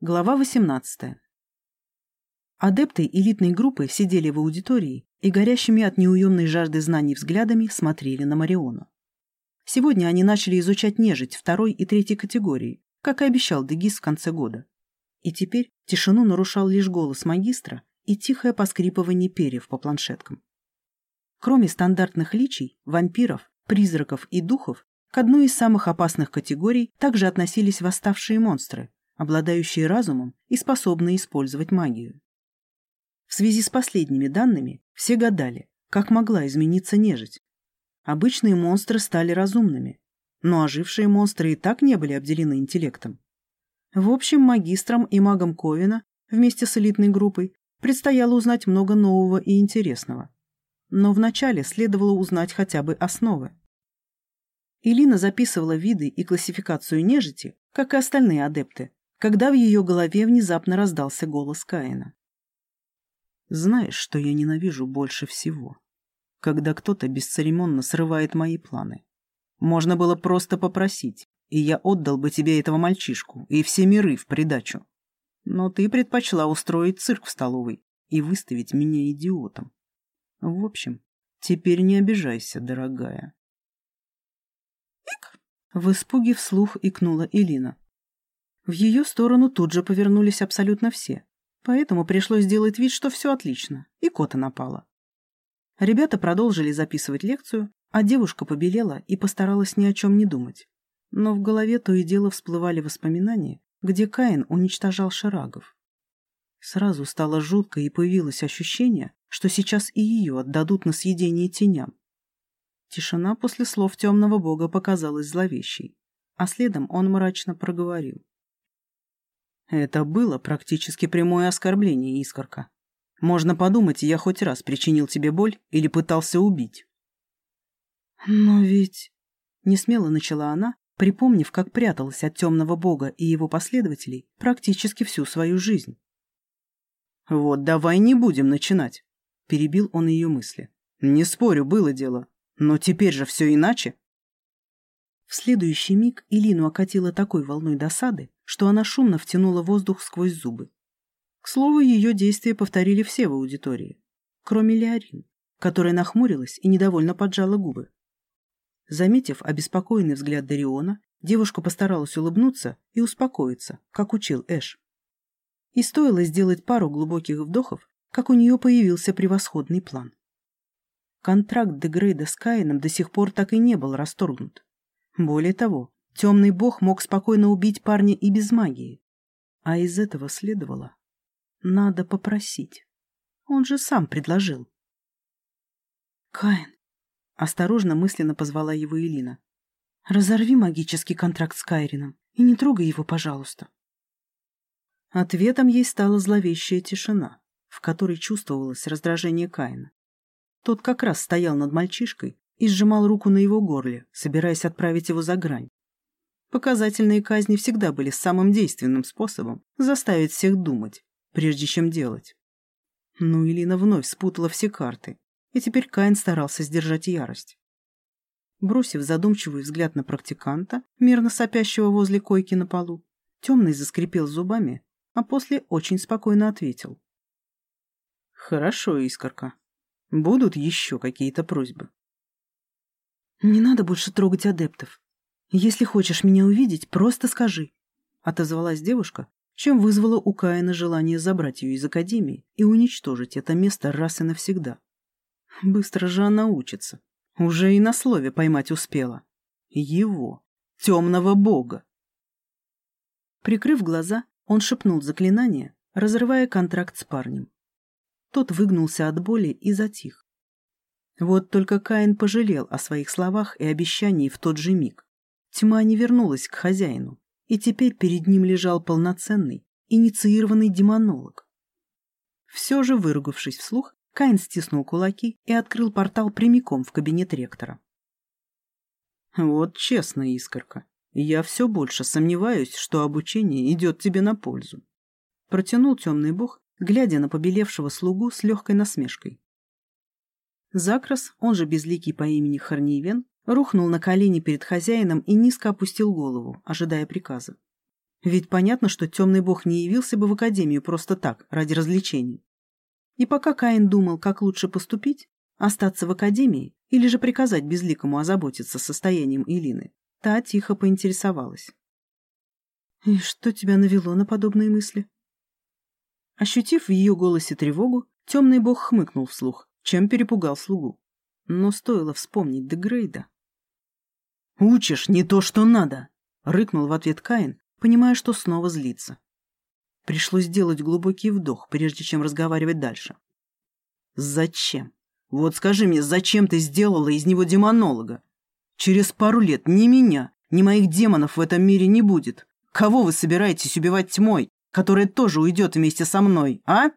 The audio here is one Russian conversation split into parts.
Глава 18. Адепты элитной группы сидели в аудитории и горящими от неуемной жажды знаний взглядами смотрели на Мариону. Сегодня они начали изучать нежить второй и третьей категории, как и обещал Дегис в конце года. И теперь тишину нарушал лишь голос магистра и тихое поскрипывание перьев по планшеткам. Кроме стандартных личий, вампиров, призраков и духов, к одной из самых опасных категорий также относились восставшие монстры, обладающие разумом и способные использовать магию. В связи с последними данными все гадали, как могла измениться нежить. Обычные монстры стали разумными, но ожившие монстры и так не были обделены интеллектом. В общем, магистрам и магам Ковина вместе с элитной группой предстояло узнать много нового и интересного. Но вначале следовало узнать хотя бы основы. Илина записывала виды и классификацию нежити, как и остальные адепты, когда в ее голове внезапно раздался голос Каина. «Знаешь, что я ненавижу больше всего? Когда кто-то бесцеремонно срывает мои планы. Можно было просто попросить, и я отдал бы тебе этого мальчишку и все миры в придачу. Но ты предпочла устроить цирк в столовой и выставить меня идиотом. В общем, теперь не обижайся, дорогая». «Ик!» — в испуге вслух икнула Элина. В ее сторону тут же повернулись абсолютно все, поэтому пришлось сделать вид, что все отлично, и кота напала. Ребята продолжили записывать лекцию, а девушка побелела и постаралась ни о чем не думать. Но в голове то и дело всплывали воспоминания, где Каин уничтожал шарагов. Сразу стало жутко и появилось ощущение, что сейчас и ее отдадут на съедение теням. Тишина после слов темного бога показалась зловещей, а следом он мрачно проговорил. Это было практически прямое оскорбление, Искорка. Можно подумать, я хоть раз причинил тебе боль или пытался убить. Но ведь... Несмело начала она, припомнив, как пряталась от темного бога и его последователей практически всю свою жизнь. «Вот давай не будем начинать», — перебил он ее мысли. «Не спорю, было дело. Но теперь же все иначе». В следующий миг Илину окатила такой волной досады, что она шумно втянула воздух сквозь зубы. К слову, ее действия повторили все в аудитории, кроме Леорин, которая нахмурилась и недовольно поджала губы. Заметив обеспокоенный взгляд Дариона, девушка постаралась улыбнуться и успокоиться, как учил Эш. И стоило сделать пару глубоких вдохов, как у нее появился превосходный план. Контракт Дегрейда с Каином до сих пор так и не был расторгнут. Более того, темный бог мог спокойно убить парня и без магии. А из этого следовало. Надо попросить. Он же сам предложил. «Каин», — осторожно мысленно позвала его Элина, — «разорви магический контракт с Кайрином и не трогай его, пожалуйста». Ответом ей стала зловещая тишина, в которой чувствовалось раздражение Каина. Тот как раз стоял над мальчишкой и сжимал руку на его горле, собираясь отправить его за грань. Показательные казни всегда были самым действенным способом заставить всех думать, прежде чем делать. Но Илина вновь спутала все карты, и теперь Каин старался сдержать ярость. Бросив задумчивый взгляд на практиканта, мирно сопящего возле койки на полу, темный заскрипел зубами, а после очень спокойно ответил. «Хорошо, Искорка. Будут еще какие-то просьбы?» «Не надо больше трогать адептов. Если хочешь меня увидеть, просто скажи», — отозвалась девушка, чем вызвала у Каина желание забрать ее из академии и уничтожить это место раз и навсегда. Быстро же она учится. Уже и на слове поймать успела. Его, темного бога. Прикрыв глаза, он шепнул заклинание, разрывая контракт с парнем. Тот выгнулся от боли и затих. Вот только Каин пожалел о своих словах и обещании в тот же миг. Тьма не вернулась к хозяину, и теперь перед ним лежал полноценный, инициированный демонолог. Все же, выругавшись вслух, Каин стиснул кулаки и открыл портал прямиком в кабинет ректора. «Вот честно, Искорка, я все больше сомневаюсь, что обучение идет тебе на пользу», протянул темный бог, глядя на побелевшего слугу с легкой насмешкой. Закрас, он же безликий по имени Харниевен, рухнул на колени перед хозяином и низко опустил голову, ожидая приказа. Ведь понятно, что темный бог не явился бы в академию просто так, ради развлечений. И пока Каин думал, как лучше поступить, остаться в академии или же приказать безликому озаботиться состоянием Илины, та тихо поинтересовалась. «И что тебя навело на подобные мысли?» Ощутив в ее голосе тревогу, темный бог хмыкнул вслух, чем перепугал слугу. Но стоило вспомнить Дегрейда. «Учишь не то, что надо!» — рыкнул в ответ Каин, понимая, что снова злится. Пришлось сделать глубокий вдох, прежде чем разговаривать дальше. «Зачем? Вот скажи мне, зачем ты сделала из него демонолога? Через пару лет ни меня, ни моих демонов в этом мире не будет. Кого вы собираетесь убивать тьмой, которая тоже уйдет вместе со мной, а?»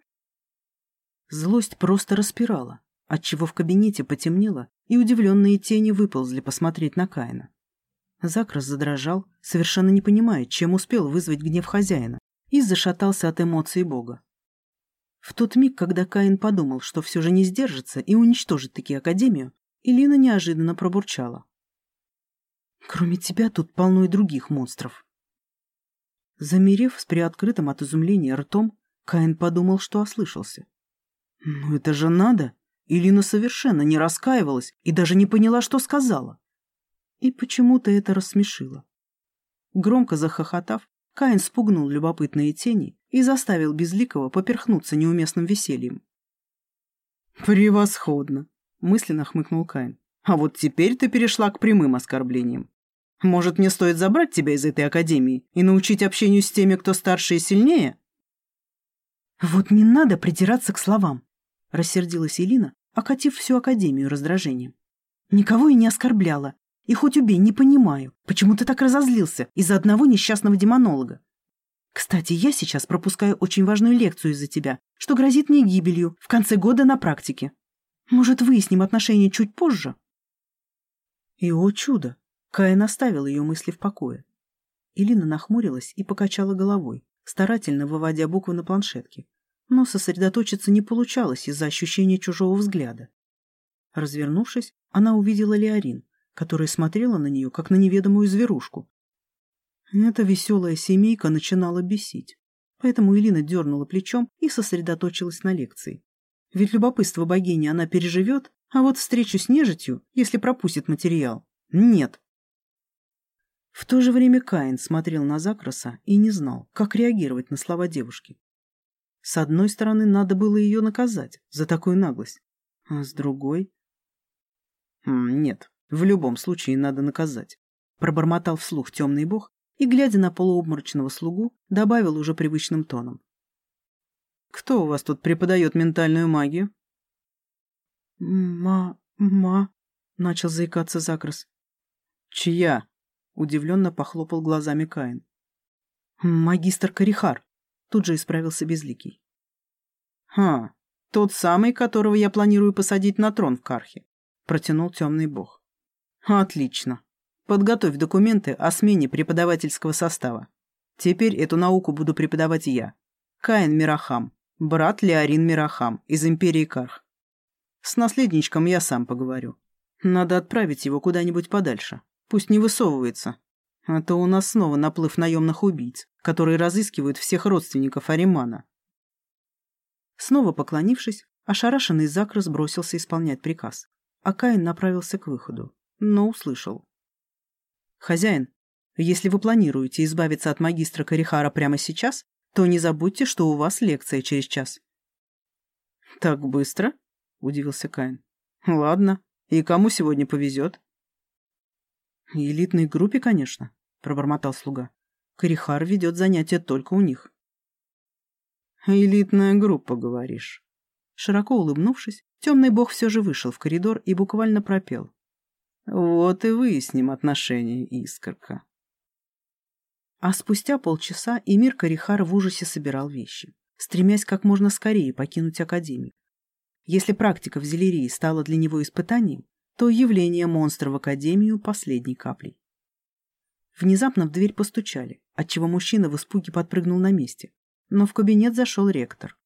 Злость просто распирала, отчего в кабинете потемнело, и удивленные тени выползли посмотреть на Каина. Закрас задрожал, совершенно не понимая, чем успел вызвать гнев хозяина, и зашатался от эмоций Бога. В тот миг, когда Каин подумал, что все же не сдержится и уничтожит таки Академию, Илина неожиданно пробурчала. «Кроме тебя тут полно и других монстров». Замерев с приоткрытым от изумления ртом, Каин подумал, что ослышался. «Ну это же надо!» Илина совершенно не раскаивалась и даже не поняла, что сказала. И почему-то это рассмешило. Громко захохотав, Каин спугнул любопытные тени и заставил Безликого поперхнуться неуместным весельем. «Превосходно!» — мысленно хмыкнул Каин. «А вот теперь ты перешла к прямым оскорблениям. Может, мне стоит забрать тебя из этой академии и научить общению с теми, кто старше и сильнее?» «Вот не надо придираться к словам», — рассердилась Элина, окатив всю академию раздражением. «Никого и не оскорбляла. И хоть убей, не понимаю, почему ты так разозлился из-за одного несчастного демонолога. Кстати, я сейчас пропускаю очень важную лекцию из-за тебя, что грозит мне гибелью в конце года на практике. Может, выясним отношения чуть позже?» И, о чудо, Каин оставил ее мысли в покое. Илина нахмурилась и покачала головой, старательно выводя буквы на планшетке. Но сосредоточиться не получалось из-за ощущения чужого взгляда. Развернувшись, она увидела Леорин, которая смотрела на нее, как на неведомую зверушку. Эта веселая семейка начинала бесить, поэтому Элина дернула плечом и сосредоточилась на лекции. Ведь любопытство богини она переживет, а вот встречу с нежитью, если пропустит материал, нет. В то же время Каин смотрел на Закраса и не знал, как реагировать на слова девушки. С одной стороны, надо было ее наказать за такую наглость, а с другой... Нет, в любом случае надо наказать. Пробормотал вслух темный бог и, глядя на полуобморочного слугу, добавил уже привычным тоном. «Кто у вас тут преподает ментальную магию?» «Ма... ма...» — начал заикаться Закрас. «Чья?» — удивленно похлопал глазами Каин. «Магистр Карихар», — тут же исправился Безликий. «Ха, тот самый, которого я планирую посадить на трон в Кархе», — протянул темный бог. Отлично. Подготовь документы о смене преподавательского состава. Теперь эту науку буду преподавать я. Каин Мирахам, брат Леорин Мирахам из Империи Карх. С наследничком я сам поговорю. Надо отправить его куда-нибудь подальше. Пусть не высовывается. А то у нас снова наплыв наемных убийц, которые разыскивают всех родственников Аримана. Снова поклонившись, ошарашенный Закрас бросился исполнять приказ, а Каин направился к выходу но услышал. «Хозяин, если вы планируете избавиться от магистра Карихара прямо сейчас, то не забудьте, что у вас лекция через час». «Так быстро?» — удивился Каин. «Ладно. И кому сегодня повезет?» «Элитной группе, конечно», — пробормотал слуга. «Карихар ведет занятия только у них». «Элитная группа, говоришь?» Широко улыбнувшись, темный бог все же вышел в коридор и буквально пропел. Вот и выясним отношения, искорка. А спустя полчаса Эмир Карихар в ужасе собирал вещи, стремясь как можно скорее покинуть Академию. Если практика в Зелерии стала для него испытанием, то явление монстра в Академию – последней каплей. Внезапно в дверь постучали, отчего мужчина в испуге подпрыгнул на месте, но в кабинет зашел ректор.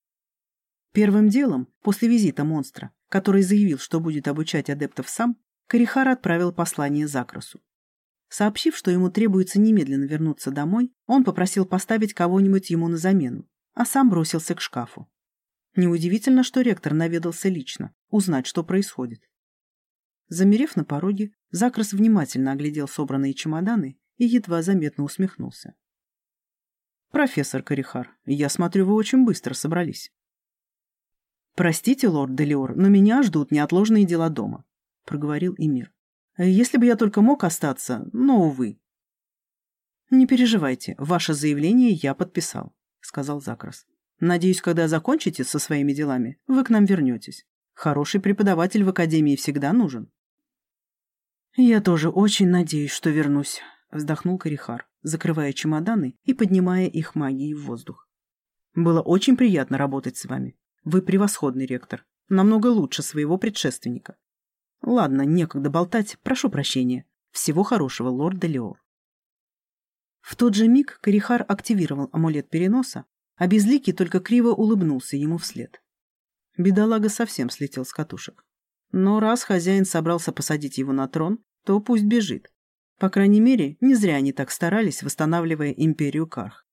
Первым делом, после визита монстра, который заявил, что будет обучать адептов сам, Корихар отправил послание Закрасу. Сообщив, что ему требуется немедленно вернуться домой, он попросил поставить кого-нибудь ему на замену, а сам бросился к шкафу. Неудивительно, что ректор наведался лично, узнать, что происходит. Замерев на пороге, Закрас внимательно оглядел собранные чемоданы и едва заметно усмехнулся. «Профессор Корихар, я смотрю, вы очень быстро собрались». «Простите, лорд Делиор, но меня ждут неотложные дела дома», — проговорил Эмир. «Если бы я только мог остаться, но, увы». «Не переживайте, ваше заявление я подписал», — сказал Закрас. «Надеюсь, когда закончите со своими делами, вы к нам вернетесь. Хороший преподаватель в академии всегда нужен». «Я тоже очень надеюсь, что вернусь», — вздохнул Корихар, закрывая чемоданы и поднимая их магией в воздух. «Было очень приятно работать с вами. Вы превосходный ректор. Намного лучше своего предшественника. Ладно, некогда болтать, прошу прощения. Всего хорошего, лорд Делиор». В тот же миг Корихар активировал амулет переноса, а Безликий только криво улыбнулся ему вслед. Бедолага совсем слетел с катушек. Но раз хозяин собрался посадить его на трон, то пусть бежит. По крайней мере, не зря они так старались, восстанавливая империю Карх.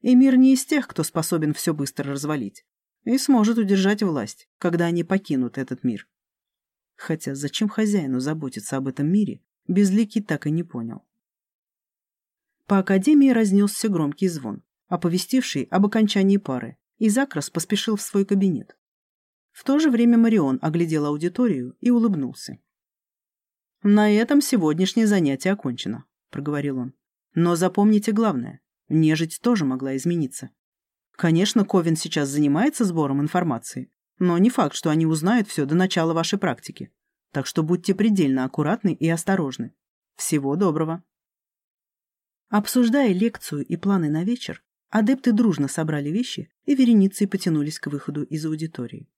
И мир не из тех, кто способен все быстро развалить. И сможет удержать власть, когда они покинут этот мир. Хотя зачем хозяину заботиться об этом мире, Безликий так и не понял. По академии разнесся громкий звон, оповестивший об окончании пары, и Закрас поспешил в свой кабинет. В то же время Марион оглядел аудиторию и улыбнулся. «На этом сегодняшнее занятие окончено», — проговорил он. «Но запомните главное. Нежить тоже могла измениться. Конечно, Ковин сейчас занимается сбором информации, но не факт, что они узнают все до начала вашей практики. Так что будьте предельно аккуратны и осторожны. Всего доброго». Обсуждая лекцию и планы на вечер, адепты дружно собрали вещи и вереницей потянулись к выходу из аудитории.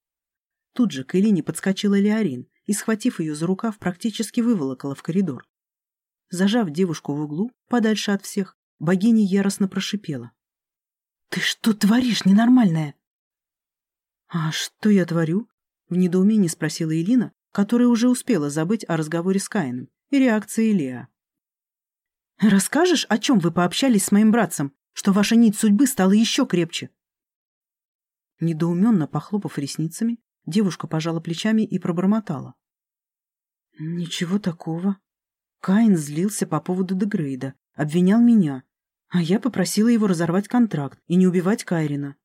Тут же к Элине подскочила Леорин и, схватив ее за рукав, практически выволокала в коридор. Зажав девушку в углу, подальше от всех, богиня яростно прошипела. «Ты что творишь, ненормальная?» «А что я творю?» — в недоумении спросила Элина, которая уже успела забыть о разговоре с Каином и реакции Леа. «Расскажешь, о чем вы пообщались с моим братцем, что ваша нить судьбы стала еще крепче?» Недоуменно похлопав ресницами, Девушка пожала плечами и пробормотала. «Ничего такого. Каин злился по поводу Дегрейда, обвинял меня, а я попросила его разорвать контракт и не убивать Кайрина.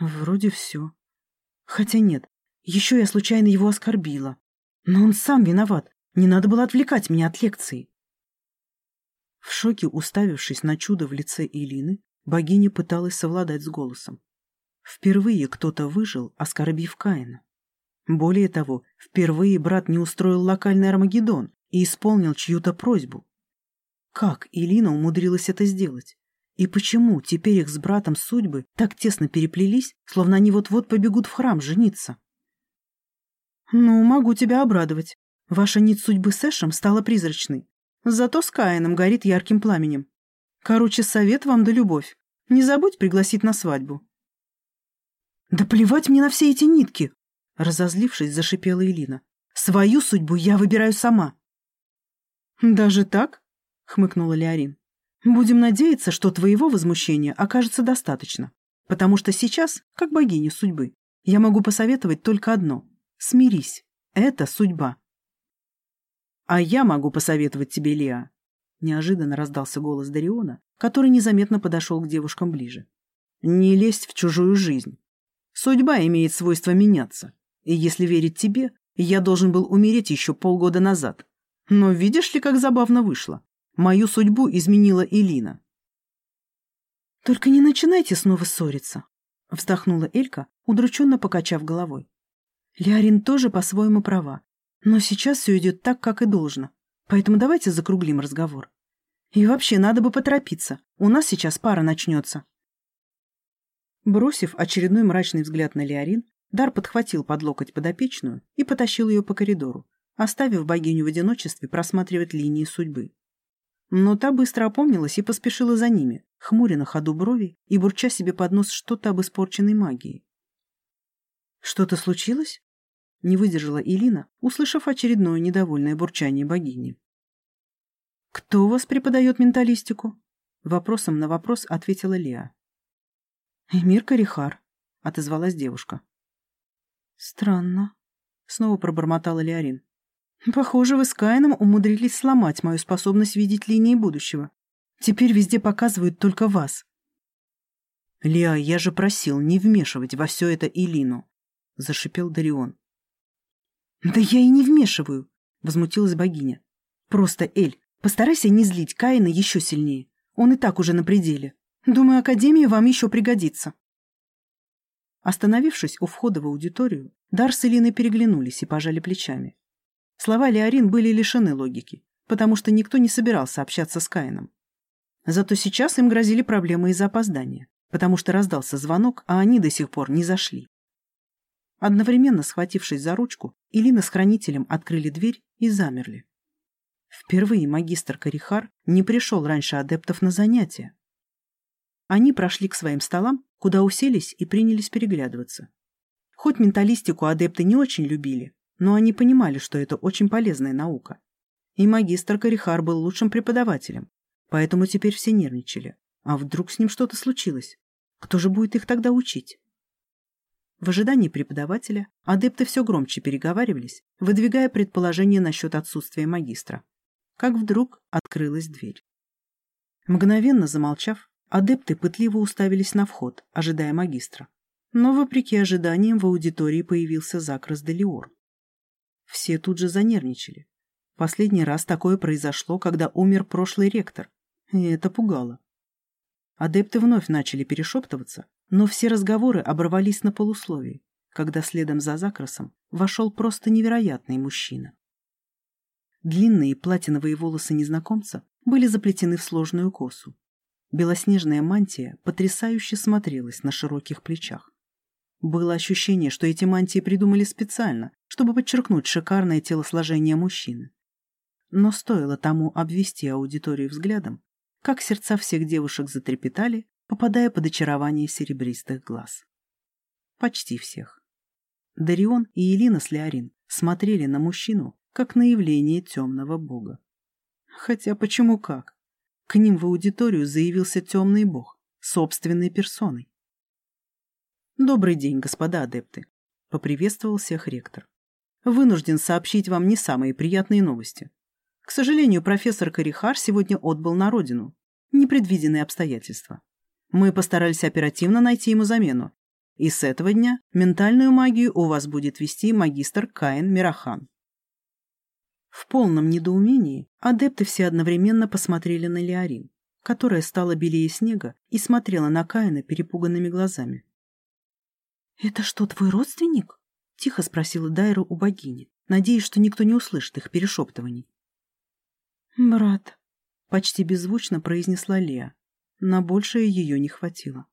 Вроде все. Хотя нет, еще я случайно его оскорбила. Но он сам виноват, не надо было отвлекать меня от лекции». В шоке уставившись на чудо в лице Илины, богиня пыталась совладать с голосом. Впервые кто-то выжил, оскорбив Каина. Более того, впервые брат не устроил локальный Армагеддон и исполнил чью-то просьбу. Как Илина умудрилась это сделать? И почему теперь их с братом судьбы так тесно переплелись, словно они вот-вот побегут в храм жениться? «Ну, могу тебя обрадовать. Ваша нить судьбы с Эшем стала призрачной. Зато с Каином горит ярким пламенем. Короче, совет вам да любовь. Не забудь пригласить на свадьбу». «Да плевать мне на все эти нитки!» Разозлившись, зашипела Элина. «Свою судьбу я выбираю сама». «Даже так?» — хмыкнула Леорин. «Будем надеяться, что твоего возмущения окажется достаточно, потому что сейчас, как богиня судьбы, я могу посоветовать только одно — смирись. Это судьба». «А я могу посоветовать тебе, Леа», — неожиданно раздался голос Дариона, который незаметно подошел к девушкам ближе. «Не лезть в чужую жизнь. Судьба имеет свойство меняться. И если верить тебе, я должен был умереть еще полгода назад. Но видишь ли, как забавно вышло? Мою судьбу изменила Элина. «Только не начинайте снова ссориться», — вздохнула Элька, удрученно покачав головой. «Леорин тоже по-своему права, но сейчас все идет так, как и должно, поэтому давайте закруглим разговор. И вообще, надо бы поторопиться, у нас сейчас пара начнется». Бросив очередной мрачный взгляд на Леорин, Дар подхватил под локоть подопечную и потащил ее по коридору, оставив богиню в одиночестве просматривать линии судьбы. Но та быстро опомнилась и поспешила за ними, хмуря на ходу брови и бурча себе под нос что-то об испорченной магии. «Что-то случилось?» — не выдержала Илина, услышав очередное недовольное бурчание богини. «Кто вас преподает менталистику?» Вопросом на вопрос ответила Леа. «Эмир Карихар», — отозвалась девушка. «Странно», — снова пробормотала Леорин. «Похоже, вы с Каином умудрились сломать мою способность видеть линии будущего. Теперь везде показывают только вас». «Леа, я же просил не вмешивать во все это Илину», — зашипел Дарион. «Да я и не вмешиваю», — возмутилась богиня. «Просто, Эль, постарайся не злить Каина еще сильнее. Он и так уже на пределе. Думаю, Академия вам еще пригодится». Остановившись у входа в аудиторию, Дар с Элиной переглянулись и пожали плечами. Слова Леорин были лишены логики, потому что никто не собирался общаться с Каином. Зато сейчас им грозили проблемы из-за опоздания, потому что раздался звонок, а они до сих пор не зашли. Одновременно схватившись за ручку, Илина с хранителем открыли дверь и замерли. Впервые магистр Карихар не пришел раньше адептов на занятия. Они прошли к своим столам, куда уселись и принялись переглядываться. Хоть менталистику адепты не очень любили, но они понимали, что это очень полезная наука. И магистр Карихар был лучшим преподавателем, поэтому теперь все нервничали. А вдруг с ним что-то случилось? Кто же будет их тогда учить? В ожидании преподавателя адепты все громче переговаривались, выдвигая предположения насчет отсутствия магистра. Как вдруг открылась дверь. Мгновенно замолчав, адепты пытливо уставились на вход, ожидая магистра. Но, вопреки ожиданиям, в аудитории появился Зак Разделиор. Все тут же занервничали. Последний раз такое произошло, когда умер прошлый ректор, и это пугало. Адепты вновь начали перешептываться, но все разговоры оборвались на полусловии, когда следом за Закрасом вошел просто невероятный мужчина. Длинные платиновые волосы незнакомца были заплетены в сложную косу. Белоснежная мантия потрясающе смотрелась на широких плечах. Было ощущение, что эти мантии придумали специально, чтобы подчеркнуть шикарное телосложение мужчины. Но стоило тому обвести аудиторию взглядом, как сердца всех девушек затрепетали, попадая под очарование серебристых глаз. Почти всех. Дарион и Елина с смотрели на мужчину, как на явление темного бога. Хотя почему как? К ним в аудиторию заявился темный бог, собственной персоной. «Добрый день, господа адепты», — поприветствовал всех ректор. «Вынужден сообщить вам не самые приятные новости. К сожалению, профессор Карихар сегодня отбыл на родину. Непредвиденные обстоятельства. Мы постарались оперативно найти ему замену. И с этого дня ментальную магию у вас будет вести магистр Каин Мирахан». В полном недоумении адепты все одновременно посмотрели на Леорин, которая стала белее снега и смотрела на Каина перепуганными глазами. «Это что, твой родственник?» — тихо спросила Дайра у богини, надеясь, что никто не услышит их перешептываний. «Брат», — почти беззвучно произнесла Леа. На большее ее не хватило.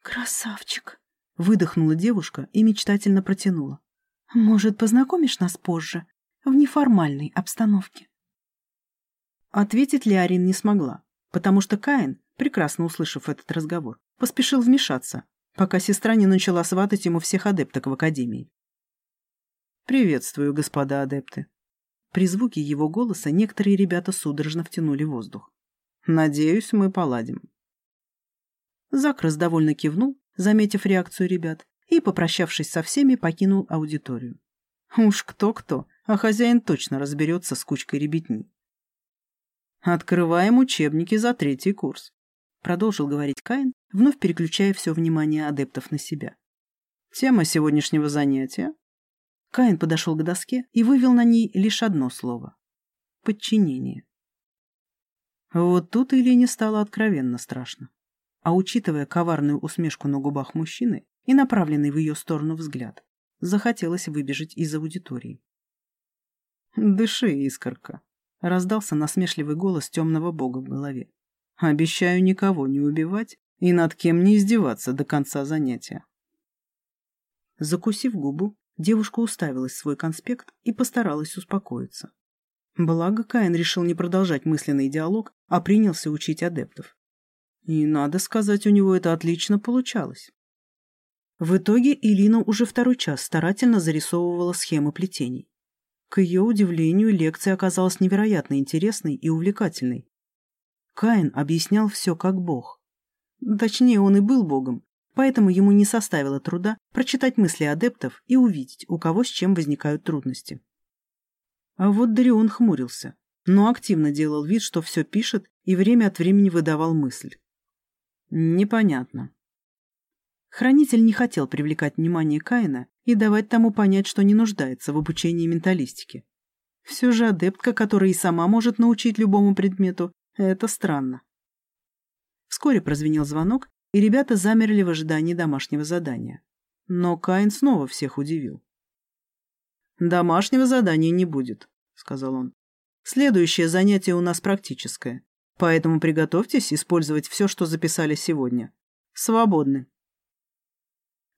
«Красавчик!» — выдохнула девушка и мечтательно протянула. «Может, познакомишь нас позже, в неформальной обстановке?» Ответить Леарин не смогла, потому что Каин, прекрасно услышав этот разговор, поспешил вмешаться, пока сестра не начала сватать ему всех адепток в академии. «Приветствую, господа адепты». При звуке его голоса некоторые ребята судорожно втянули воздух. «Надеюсь, мы поладим». Закрас довольно кивнул, заметив реакцию ребят, и, попрощавшись со всеми, покинул аудиторию. Уж кто-кто, а хозяин точно разберется с кучкой ребятни. «Открываем учебники за третий курс», — продолжил говорить Каин, вновь переключая все внимание адептов на себя. Тема сегодняшнего занятия. Каин подошел к доске и вывел на ней лишь одно слово — подчинение. Вот тут Ильине стало откровенно страшно. А учитывая коварную усмешку на губах мужчины и направленный в ее сторону взгляд, захотелось выбежать из аудитории. «Дыши, искорка», — раздался насмешливый голос темного бога в голове. «Обещаю никого не убивать и над кем не издеваться до конца занятия. Закусив губу, девушка уставилась в свой конспект и постаралась успокоиться. Благо, Каин решил не продолжать мысленный диалог, а принялся учить адептов. И, надо сказать, у него это отлично получалось. В итоге Илина уже второй час старательно зарисовывала схемы плетений. К ее удивлению, лекция оказалась невероятно интересной и увлекательной. Каин объяснял все как бог. Точнее, он и был богом, поэтому ему не составило труда прочитать мысли адептов и увидеть, у кого с чем возникают трудности. А вот Дарион хмурился, но активно делал вид, что все пишет и время от времени выдавал мысль. Непонятно. Хранитель не хотел привлекать внимание Каина и давать тому понять, что не нуждается в обучении менталистики. Все же адептка, которая и сама может научить любому предмету, это странно. Вскоре прозвенел звонок, и ребята замерли в ожидании домашнего задания. Но Каин снова всех удивил. «Домашнего задания не будет», — сказал он. «Следующее занятие у нас практическое, поэтому приготовьтесь использовать все, что записали сегодня. Свободны».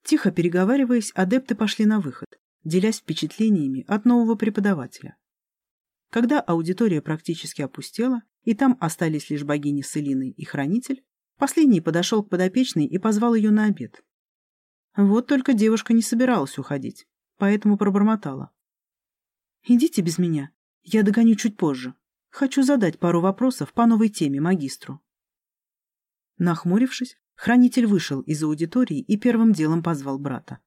Тихо переговариваясь, адепты пошли на выход, делясь впечатлениями от нового преподавателя. Когда аудитория практически опустела, и там остались лишь богини с Элиной и хранитель, последний подошел к подопечной и позвал ее на обед. Вот только девушка не собиралась уходить, поэтому пробормотала. «Идите без меня, я догоню чуть позже. Хочу задать пару вопросов по новой теме магистру». Нахмурившись, Хранитель вышел из аудитории и первым делом позвал брата.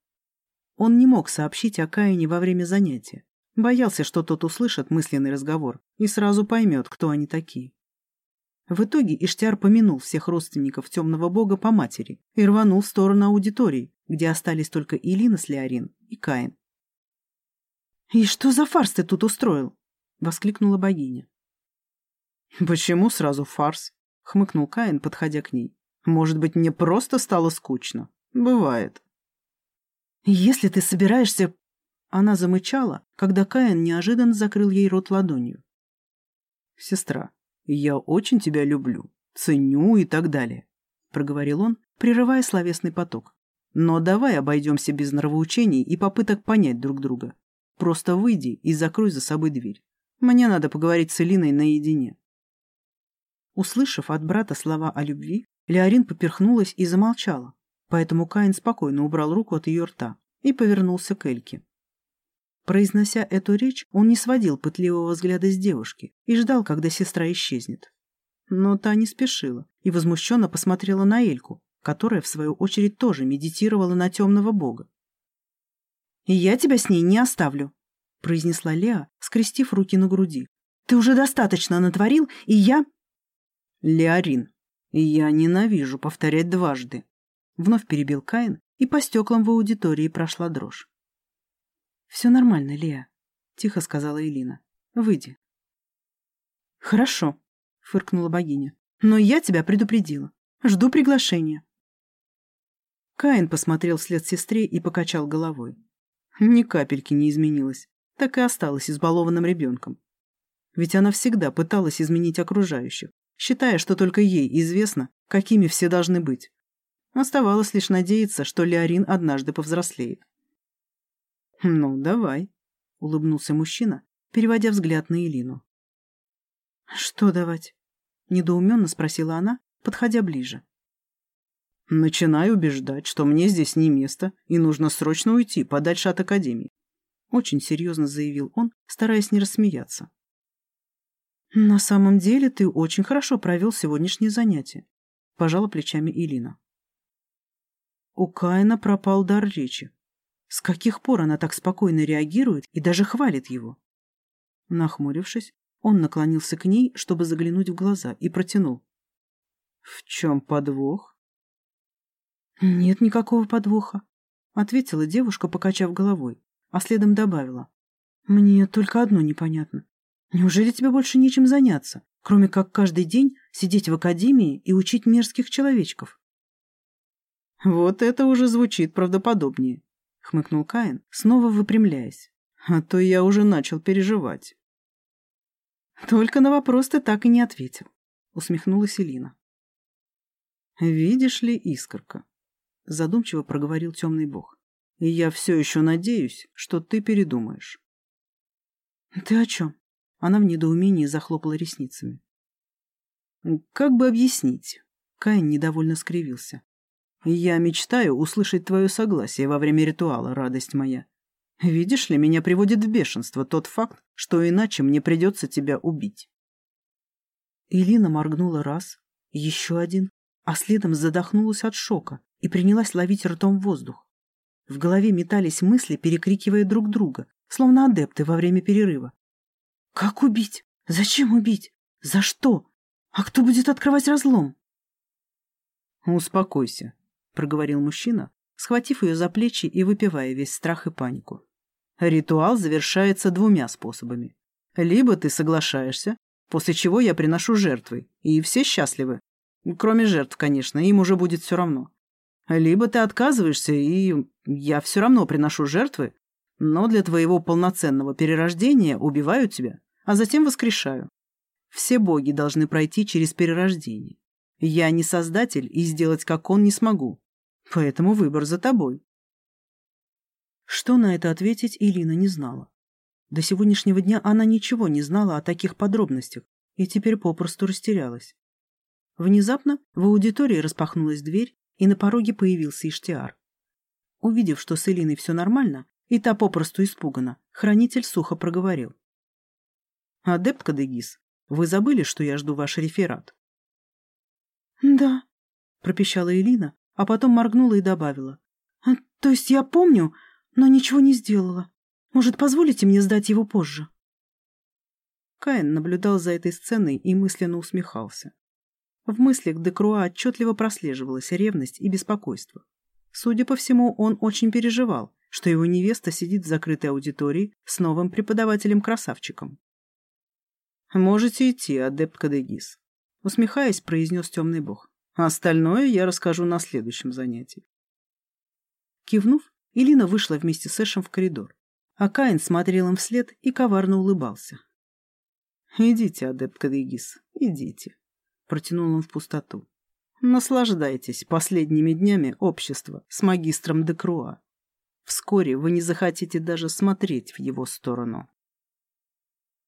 Он не мог сообщить о Каине во время занятия. Боялся, что тот услышит мысленный разговор и сразу поймет, кто они такие. В итоге Иштяр помянул всех родственников темного бога по матери и рванул в сторону аудитории, где остались только Илина с Леорин и Каин. «И что за фарс ты тут устроил?» — воскликнула богиня. «Почему сразу фарс?» — хмыкнул Каин, подходя к ней. Может быть, мне просто стало скучно. Бывает. Если ты собираешься... Она замычала, когда Каин неожиданно закрыл ей рот ладонью. «Сестра, я очень тебя люблю, ценю и так далее», — проговорил он, прерывая словесный поток. «Но давай обойдемся без нравоучений и попыток понять друг друга. Просто выйди и закрой за собой дверь. Мне надо поговорить с Элиной наедине». Услышав от брата слова о любви, Леорин поперхнулась и замолчала, поэтому Каин спокойно убрал руку от ее рта и повернулся к Эльке. Произнося эту речь, он не сводил пытливого взгляда с девушки и ждал, когда сестра исчезнет. Но та не спешила и возмущенно посмотрела на Эльку, которая, в свою очередь, тоже медитировала на темного бога. «Я тебя с ней не оставлю», — произнесла Леа, скрестив руки на груди. «Ты уже достаточно натворил, и я...» «Леорин», «Я ненавижу повторять дважды», — вновь перебил Каин, и по стеклам в аудитории прошла дрожь. «Все нормально, Леа», — тихо сказала Элина. «Выйди». «Хорошо», — фыркнула богиня. «Но я тебя предупредила. Жду приглашения». Каин посмотрел вслед сестре и покачал головой. Ни капельки не изменилась, так и осталась избалованным ребенком. Ведь она всегда пыталась изменить окружающих, считая, что только ей известно, какими все должны быть. Оставалось лишь надеяться, что Леорин однажды повзрослеет. «Ну, давай», — улыбнулся мужчина, переводя взгляд на Элину. «Что давать?» — недоуменно спросила она, подходя ближе. «Начинаю убеждать, что мне здесь не место, и нужно срочно уйти подальше от Академии», — очень серьезно заявил он, стараясь не рассмеяться. «На самом деле ты очень хорошо провел сегодняшнее занятие», — пожала плечами Илина. У Каина пропал дар речи. С каких пор она так спокойно реагирует и даже хвалит его? Нахмурившись, он наклонился к ней, чтобы заглянуть в глаза, и протянул. «В чем подвох?» «Нет никакого подвоха», — ответила девушка, покачав головой, а следом добавила. «Мне только одно непонятно. Неужели тебе больше нечем заняться, кроме как каждый день сидеть в академии и учить мерзких человечков? Вот это уже звучит правдоподобнее, хмыкнул Каин, снова выпрямляясь. А то я уже начал переживать. Только на вопрос ты так и не ответил, усмехнулась Элина. Видишь ли, искорка, задумчиво проговорил темный бог. И я все еще надеюсь, что ты передумаешь. Ты о чем? Она в недоумении захлопала ресницами. «Как бы объяснить?» Каин недовольно скривился. «Я мечтаю услышать твое согласие во время ритуала, радость моя. Видишь ли, меня приводит в бешенство тот факт, что иначе мне придется тебя убить. Илина моргнула раз, еще один, а следом задохнулась от шока и принялась ловить ртом воздух. В голове метались мысли, перекрикивая друг друга, словно адепты во время перерыва. «Как убить? Зачем убить? За что? А кто будет открывать разлом?» «Успокойся», — проговорил мужчина, схватив ее за плечи и выпивая весь страх и панику. «Ритуал завершается двумя способами. Либо ты соглашаешься, после чего я приношу жертвы, и все счастливы. Кроме жертв, конечно, им уже будет все равно. Либо ты отказываешься, и я все равно приношу жертвы, но для твоего полноценного перерождения убиваю тебя, а затем воскрешаю. Все боги должны пройти через перерождение. Я не создатель, и сделать как он не смогу. Поэтому выбор за тобой. Что на это ответить, Илина не знала. До сегодняшнего дня она ничего не знала о таких подробностях и теперь попросту растерялась. Внезапно в аудитории распахнулась дверь, и на пороге появился Иштиар. Увидев, что с Элиной все нормально, и та попросту испугана, хранитель сухо проговорил. «Адепт Кадегис, вы забыли, что я жду ваш реферат?» «Да», — пропищала Элина, а потом моргнула и добавила. «А, «То есть я помню, но ничего не сделала. Может, позволите мне сдать его позже?» Каин наблюдал за этой сценой и мысленно усмехался. В мыслях Декруа отчетливо прослеживалась ревность и беспокойство. Судя по всему, он очень переживал, что его невеста сидит в закрытой аудитории с новым преподавателем-красавчиком. «Можете идти, адепт Кадегис», — усмехаясь, произнес темный бог. «Остальное я расскажу на следующем занятии». Кивнув, Илина вышла вместе с Эшем в коридор, а Каин смотрел им вслед и коварно улыбался. «Идите, адепт Кадегис, идите», — протянул он в пустоту. «Наслаждайтесь последними днями общества с магистром Декруа. Вскоре вы не захотите даже смотреть в его сторону».